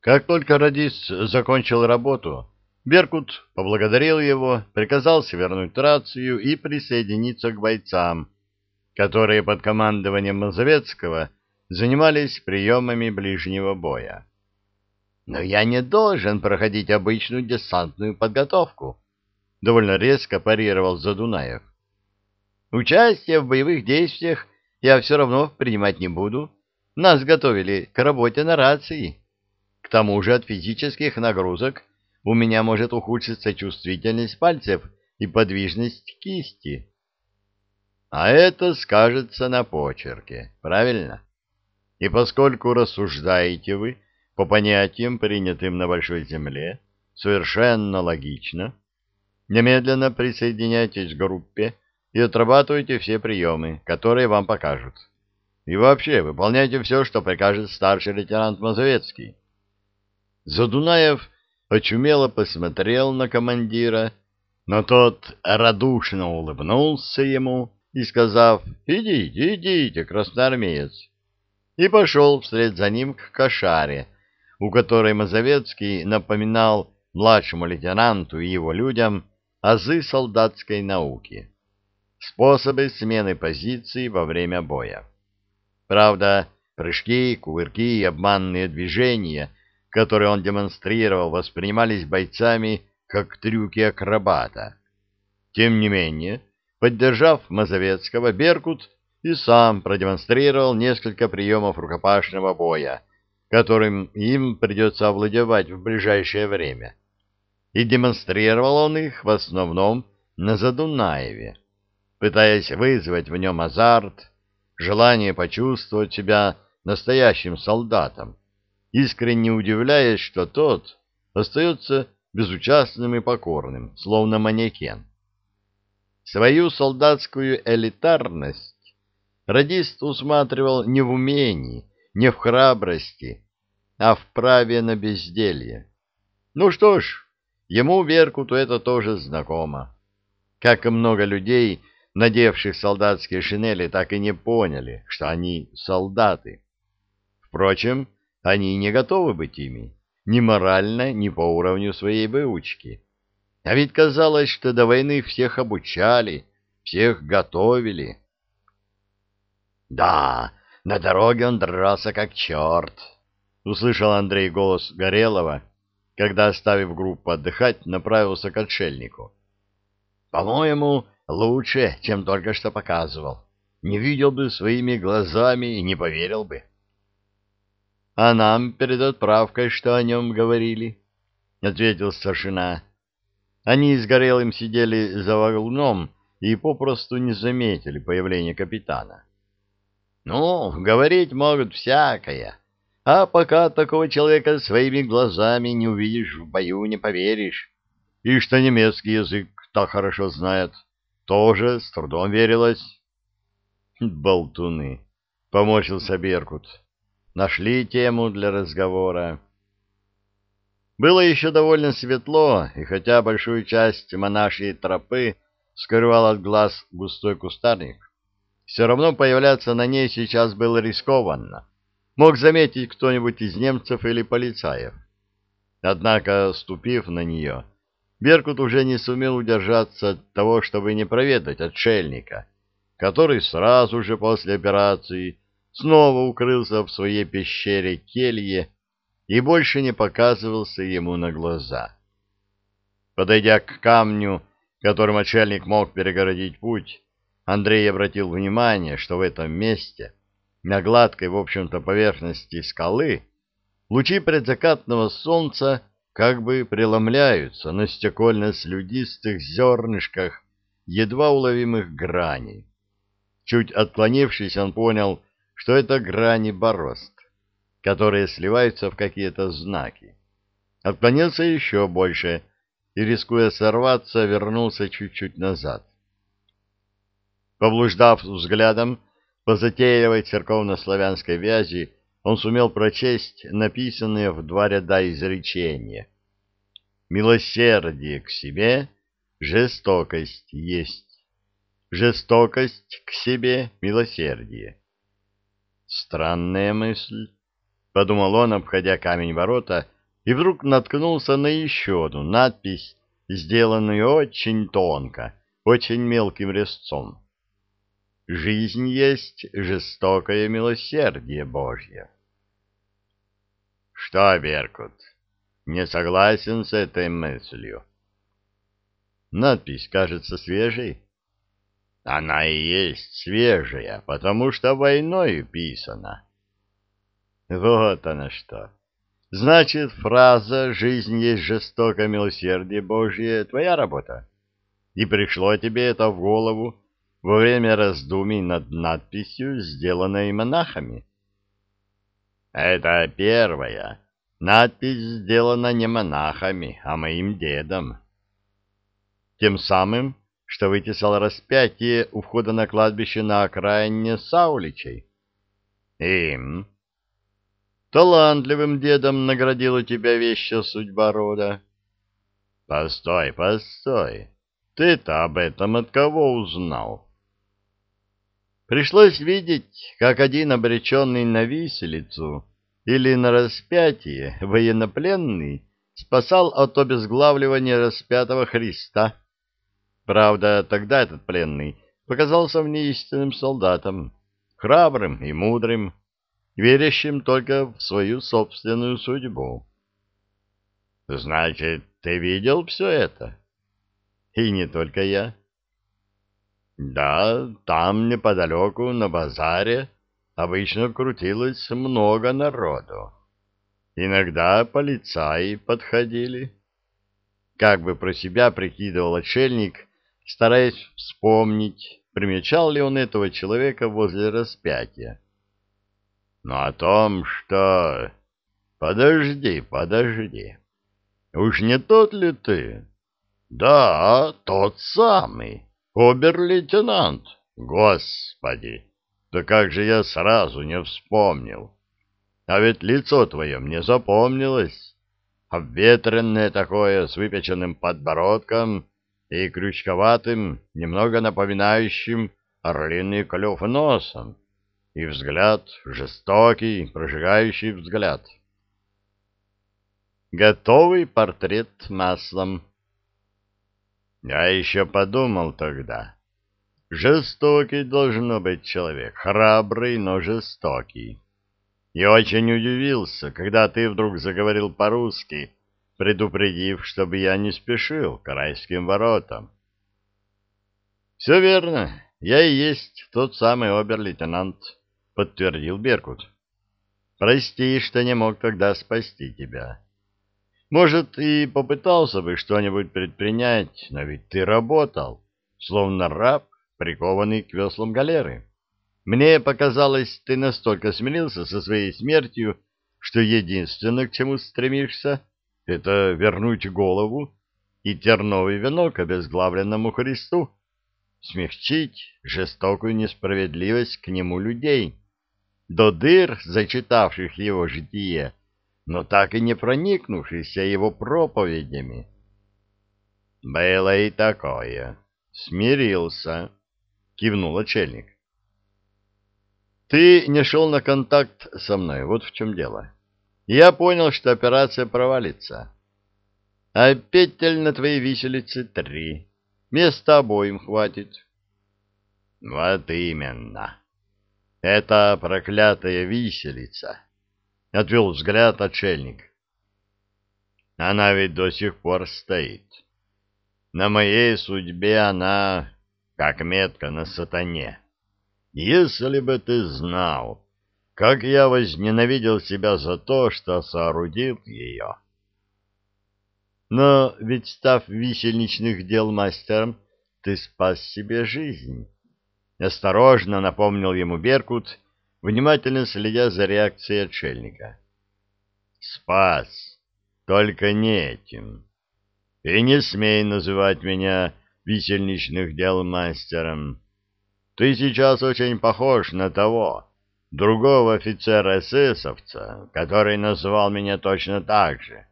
Как только радист закончил работу, Беркут поблагодарил его, приказал свернуть рацию и присоединиться к бойцам, которые под командованием Мазовецкого занимались приемами ближнего боя. «Но я не должен проходить обычную десантную подготовку», — довольно резко парировал Задунаев. «Участие в боевых действиях я все равно принимать не буду. Нас готовили к работе на рации». К тому же от физических нагрузок у меня может ухудшиться чувствительность пальцев и подвижность кисти. А это скажется на почерке, правильно? И поскольку рассуждаете вы по понятиям, принятым на Большой Земле, совершенно логично, немедленно присоединяйтесь к группе и отрабатывайте все приемы, которые вам покажут. И вообще, выполняйте все, что прикажет старший лейтенант Мазовецкий. Задунаев очумело посмотрел на командира, но тот радушно улыбнулся ему и, сказав «Идите, идите, красноармеец», и пошел вслед за ним к кошаре, у которой Мазовецкий напоминал младшему лейтенанту и его людям азы солдатской науки, способы смены позиций во время боя. Правда, прыжки, кувырки и обманные движения — которые он демонстрировал, воспринимались бойцами как трюки акробата. Тем не менее, поддержав Мазовецкого, Беркут и сам продемонстрировал несколько приемов рукопашного боя, которым им придется овладевать в ближайшее время. И демонстрировал он их в основном на Задунаеве, пытаясь вызвать в нем азарт, желание почувствовать себя настоящим солдатом, искренне удивляясь, что тот остается безучастным и покорным, словно манекен. Свою солдатскую элитарность радист усматривал не в умении, не в храбрости, а в праве на безделье. Ну что ж, ему, Веркуту, это тоже знакомо. Как и много людей, надевших солдатские шинели, так и не поняли, что они солдаты. Впрочем, они не готовы быть ими, ни морально, ни по уровню своей выучки. А ведь казалось, что до войны всех обучали, всех готовили. «Да, на дороге он дрался как черт», — услышал Андрей голос Горелого, когда, оставив группу отдыхать, направился к отшельнику. «По-моему, лучше, чем только что показывал. Не видел бы своими глазами и не поверил бы». — А нам перед отправкой что о нем говорили? — ответил старшина. Они с Горелым сидели за вагоном и попросту не заметили появления капитана. — Ну, говорить могут всякое, а пока такого человека своими глазами не увидишь в бою, не поверишь. И что немецкий язык так хорошо знает, тоже с трудом верилось. — Болтуны! — поморщился Беркут нашли тему для разговора. Было еще довольно светло, и хотя большую часть монашьей тропы скрывал от глаз густой кустарник, все равно появляться на ней сейчас было рискованно. Мог заметить кто-нибудь из немцев или полицаев. Однако, ступив на нее, Беркут уже не сумел удержаться от того, чтобы не проведать отшельника, который сразу же после операции снова укрылся в своей пещере келье и больше не показывался ему на глаза. Подойдя к камню, которым отшельник мог перегородить путь, Андрей обратил внимание, что в этом месте, на гладкой, в общем-то, поверхности скалы, лучи предзакатного солнца как бы преломляются на стекольно-слюдистых зернышках едва уловимых граней. Чуть отклонившись, он понял, что это грани борозд, которые сливаются в какие-то знаки. Отклонился еще больше и, рискуя сорваться, вернулся чуть-чуть назад. Поблуждав взглядом по затейливой церковно-славянской вязи, он сумел прочесть написанные в два ряда изречения. «Милосердие к себе, жестокость есть. Жестокость к себе, милосердие». Странная мысль. — подумал он, обходя камень ворота, и вдруг наткнулся на еще одну надпись, сделанную очень тонко, очень мелким резцом. «Жизнь есть жестокое милосердие Божье». «Что, Беркут, не согласен с этой мыслью?» Надпись кажется свежей. Она и есть свежая, потому что войной писана. Вот она что. Значит, фраза «жизнь есть жестокое милосердие Божье» — твоя работа? И пришло тебе это в голову во время раздумий над надписью, сделанной монахами? Это первая. Надпись сделана не монахами, а моим дедом. Тем самым, что вытесал распятие у входа на кладбище на окраине Сауличей. Им. Талантливым дедом наградила тебя вещая судьба рода. Постой, постой. Ты-то об этом от кого узнал? Пришлось видеть, как один обреченный на виселицу или на распятие военнопленный спасал от обезглавливания распятого Христа. Правда, тогда этот пленный показался мне истинным солдатом, храбрым и мудрым, верящим только в свою собственную судьбу. Значит, ты видел все это? И не только я. Да, там неподалеку, на базаре, обычно крутилось много народу. Иногда полицаи подходили. Как бы про себя прикидывал отшельник, стараясь вспомнить, примечал ли он этого человека возле распятия. Но «Ну, о том, что... Подожди, подожди. Уж не тот ли ты? Да, тот самый. Обер-лейтенант. Господи, да как же я сразу не вспомнил. А ведь лицо твое мне запомнилось. Обветренное такое, с выпеченным подбородком и крючковатым, немного напоминающим орлиный клюв носом, и взгляд жестокий, прожигающий взгляд. Готовый портрет маслом. Я еще подумал тогда. Жестокий должно быть человек, храбрый, но жестокий. И очень удивился, когда ты вдруг заговорил по-русски, предупредив, чтобы я не спешил к райским воротам. Все верно, я и есть тот самый обер-лейтенант, подтвердил Беркут. Прости, что не мог тогда спасти тебя. Может, и попытался бы что-нибудь предпринять, но ведь ты работал, словно раб, прикованный к веслам галеры. Мне показалось, ты настолько смирился со своей смертью, что единственное, к чему стремишься, это вернуть голову и терновый венок обезглавленному Христу, смягчить жестокую несправедливость к нему людей, до дыр, зачитавших его житие, но так и не проникнувшихся его проповедями. «Было и такое. Смирился», — кивнул очельник. «Ты не шел на контакт со мной, вот в чем дело я понял, что операция провалится. А петель на твоей виселице три. Места обоим хватит. Вот именно. Это проклятая виселица. Отвел взгляд отшельник. Она ведь до сих пор стоит. На моей судьбе она как метка на сатане. Если бы ты знал, как я возненавидел себя за то, что соорудил ее. Но ведь, став висельничных дел мастером, ты спас себе жизнь. Осторожно напомнил ему Беркут, внимательно следя за реакцией отшельника. Спас, только не этим. И не смей называть меня висельничных дел мастером. Ты сейчас очень похож на того, другого офицера-эсэсовца, который назвал меня точно так же.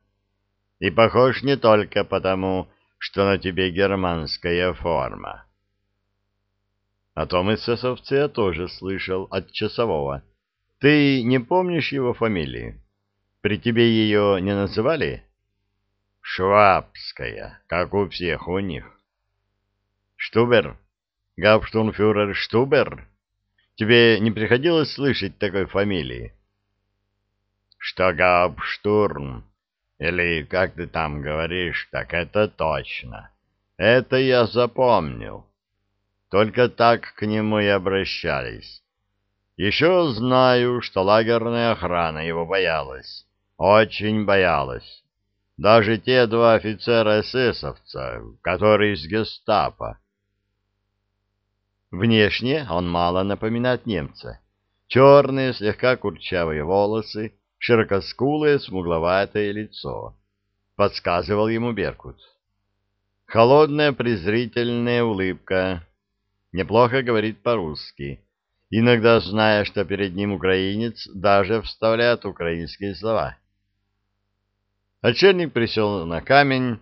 И похож не только потому, что на тебе германская форма. О том эсэсовце я тоже слышал от часового. Ты не помнишь его фамилии? При тебе ее не называли? Швабская, как у всех у них. Штубер? Гауптштурмфюрер Штубер? Тебе не приходилось слышать такой фамилии? Что Гауптштурм, или как ты там говоришь, так это точно. Это я запомнил. Только так к нему и обращались. Еще знаю, что лагерная охрана его боялась. Очень боялась. Даже те два офицера эсэсовца, которые из гестапо. Внешне он мало напоминает немца. Черные, слегка курчавые волосы, широкоскулое, смугловатое лицо. Подсказывал ему Беркут. Холодная презрительная улыбка. Неплохо говорит по-русски иногда, зная, что перед ним украинец, даже вставляет украинские слова. Очельник присел на камень,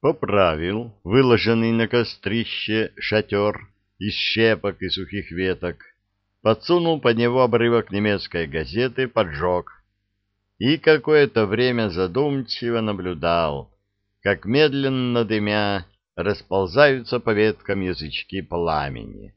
поправил выложенный на кострище шатер из щепок и сухих веток, подсунул под него обрывок немецкой газеты, поджег и какое-то время задумчиво наблюдал, как медленно дымя расползаются по веткам язычки пламени.